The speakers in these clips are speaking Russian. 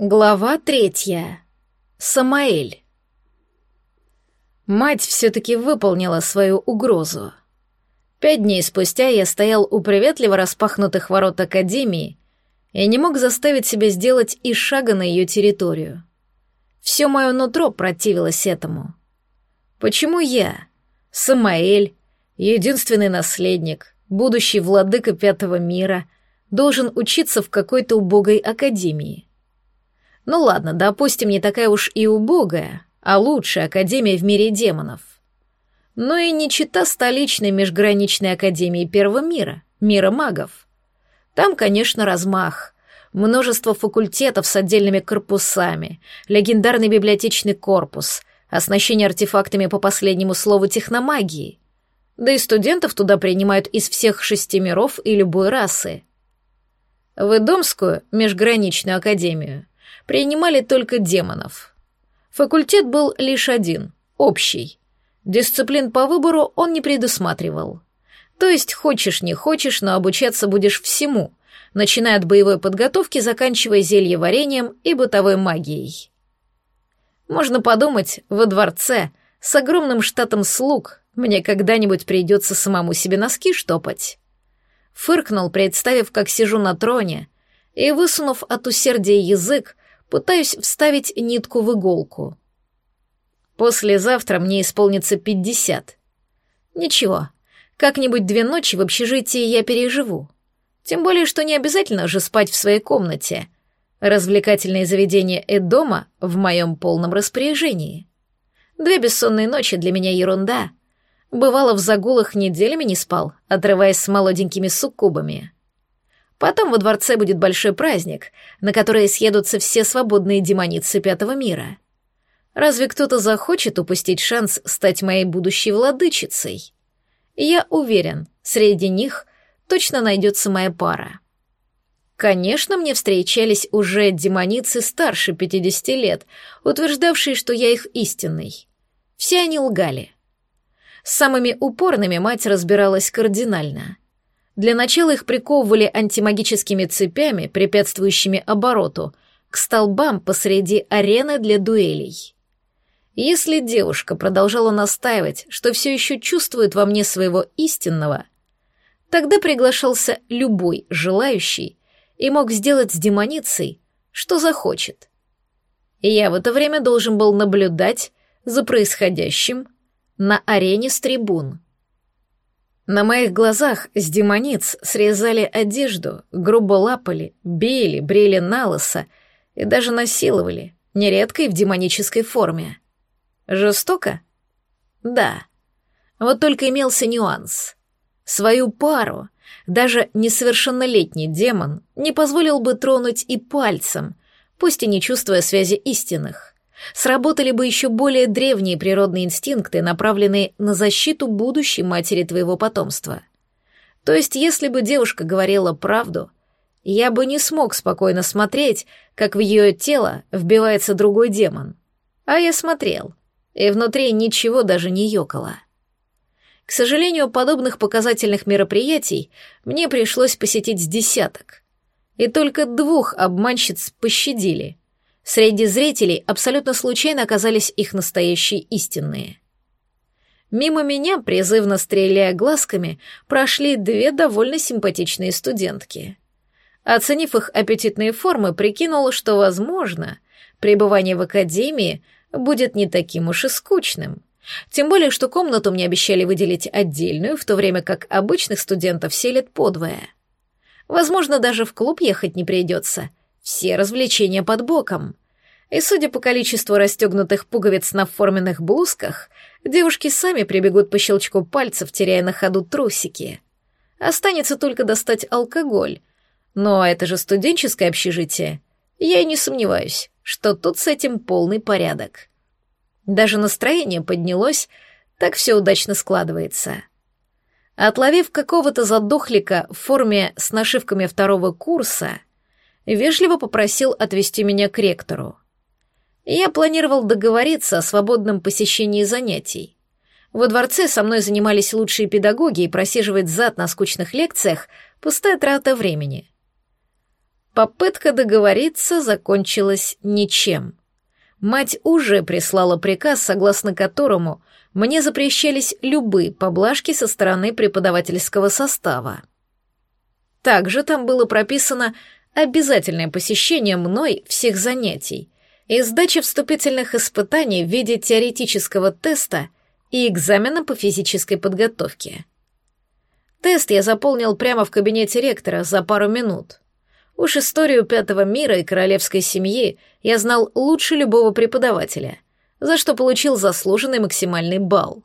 Глава третья. Самаэль. Мать все-таки выполнила свою угрозу. Пять дней спустя я стоял у приветливо распахнутых ворот Академии и не мог заставить себя сделать и шага на ее территорию. Все мое нутро противилось этому. Почему я, Самаэль, единственный наследник, будущий владыка Пятого мира, должен учиться в какой-то убогой академии? Ну ладно, допустим, не такая уж и убогая, а лучшая академия в мире демонов. Но и не чита столичной межграничной академии Первого мира, мира магов. Там, конечно, размах. Множество факультетов с отдельными корпусами, легендарный библиотечный корпус, оснащение артефактами по последнему слову техномагии. Да и студентов туда принимают из всех шести миров и любой расы. В Идомскую межграничную академию принимали только демонов. Факультет был лишь один, общий. Дисциплин по выбору он не предусматривал. То есть хочешь не хочешь, но обучаться будешь всему, начиная от боевой подготовки, заканчивая зельеварением и бытовой магией. Можно подумать, во дворце с огромным штатом слуг мне когда-нибудь придется самому себе носки штопать. Фыркнул, представив, как сижу на троне, и, высунув от усердия язык, пытаюсь вставить нитку в иголку. Послезавтра мне исполнится пятьдесят. Ничего, как-нибудь две ночи в общежитии я переживу. Тем более, что не обязательно же спать в своей комнате. Развлекательные заведения Эдома в моем полном распоряжении. Две бессонные ночи для меня ерунда. Бывало, в загулах неделями не спал, отрываясь с молоденькими суккубами. Потом во дворце будет большой праздник, на который съедутся все свободные демоницы Пятого мира. Разве кто-то захочет упустить шанс стать моей будущей владычицей? Я уверен, среди них точно найдется моя пара. Конечно, мне встречались уже демоницы старше 50 лет, утверждавшие, что я их истинный. Все они лгали. С самыми упорными мать разбиралась кардинально — для начала их приковывали антимагическими цепями, препятствующими обороту, к столбам посреди арены для дуэлей. Если девушка продолжала настаивать, что все еще чувствует во мне своего истинного, тогда приглашался любой желающий и мог сделать с демоницей, что захочет. И я в это время должен был наблюдать за происходящим на арене с трибун. На моих глазах с демониц срезали одежду, грубо лапали, били, брили на и даже насиловали, нередко и в демонической форме. Жестоко? Да. Вот только имелся нюанс. Свою пару, даже несовершеннолетний демон, не позволил бы тронуть и пальцем, пусть и не чувствуя связи истинных сработали бы еще более древние природные инстинкты, направленные на защиту будущей матери твоего потомства. То есть, если бы девушка говорила правду, я бы не смог спокойно смотреть, как в ее тело вбивается другой демон. А я смотрел, и внутри ничего даже не ёкало. К сожалению, подобных показательных мероприятий мне пришлось посетить с десяток. И только двух обманщиц пощадили — Среди зрителей абсолютно случайно оказались их настоящие истинные. Мимо меня, призывно стреляя глазками, прошли две довольно симпатичные студентки. Оценив их аппетитные формы, прикинул, что, возможно, пребывание в академии будет не таким уж и скучным. Тем более, что комнату мне обещали выделить отдельную, в то время как обычных студентов селят подвое. Возможно, даже в клуб ехать не придется. Все развлечения под боком. И судя по количеству расстегнутых пуговиц на форменных блузках, девушки сами прибегут по щелчку пальцев, теряя на ходу трусики. Останется только достать алкоголь. Но это же студенческое общежитие. Я и не сомневаюсь, что тут с этим полный порядок. Даже настроение поднялось, так все удачно складывается. Отловив какого-то задохлика в форме с нашивками второго курса, вежливо попросил отвезти меня к ректору. Я планировал договориться о свободном посещении занятий. Во дворце со мной занимались лучшие педагоги, и просиживать зад на скучных лекциях — пустая трата времени. Попытка договориться закончилась ничем. Мать уже прислала приказ, согласно которому мне запрещались любые поблажки со стороны преподавательского состава. Также там было прописано обязательное посещение мной всех занятий и сдача вступительных испытаний в виде теоретического теста и экзамена по физической подготовке. Тест я заполнил прямо в кабинете ректора за пару минут. Уж историю пятого мира и королевской семьи я знал лучше любого преподавателя, за что получил заслуженный максимальный балл.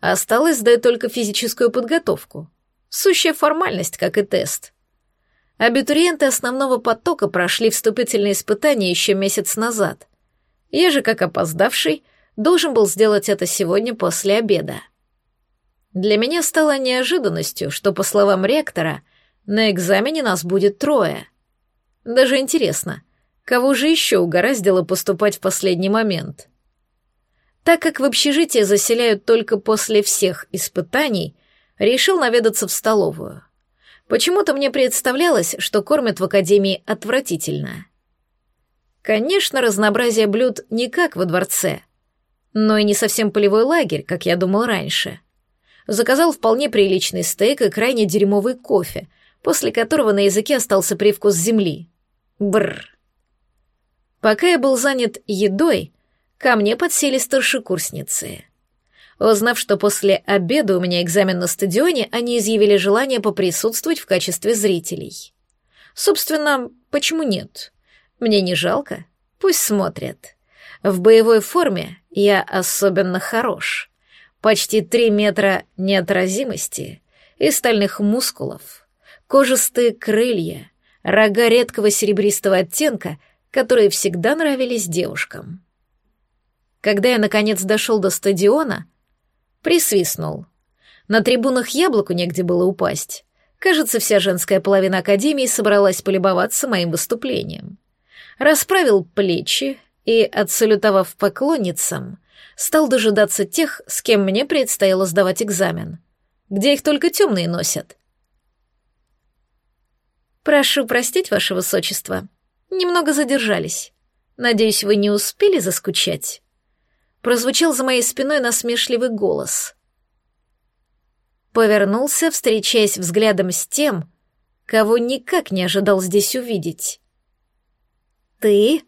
Осталось сдать только физическую подготовку. Сущая формальность, как и тест. Абитуриенты основного потока прошли вступительные испытания еще месяц назад. Я же, как опоздавший, должен был сделать это сегодня после обеда. Для меня стало неожиданностью, что, по словам ректора, на экзамене нас будет трое. Даже интересно, кого же еще угораздило поступать в последний момент? Так как в общежитие заселяют только после всех испытаний, решил наведаться в столовую. Почему-то мне представлялось, что кормят в академии отвратительно. Конечно, разнообразие блюд не как во дворце, но и не совсем полевой лагерь, как я думал раньше. Заказал вполне приличный стейк и крайне дерьмовый кофе, после которого на языке остался привкус земли. Бррр. Пока я был занят едой, ко мне подсели старшекурсницы — Узнав, что после обеда у меня экзамен на стадионе, они изъявили желание поприсутствовать в качестве зрителей. Собственно, почему нет? Мне не жалко. Пусть смотрят. В боевой форме я особенно хорош. Почти три метра неотразимости и стальных мускулов, кожистые крылья, рога редкого серебристого оттенка, которые всегда нравились девушкам. Когда я, наконец, дошел до стадиона — Присвистнул. На трибунах яблоку негде было упасть. Кажется, вся женская половина Академии собралась полюбоваться моим выступлением. Расправил плечи и, отсалютовав поклонницам, стал дожидаться тех, с кем мне предстояло сдавать экзамен. Где их только темные носят. «Прошу простить, ваше высочество. Немного задержались. Надеюсь, вы не успели заскучать?» Прозвучал за моей спиной насмешливый голос. Повернулся, встречаясь взглядом с тем, кого никак не ожидал здесь увидеть. «Ты?»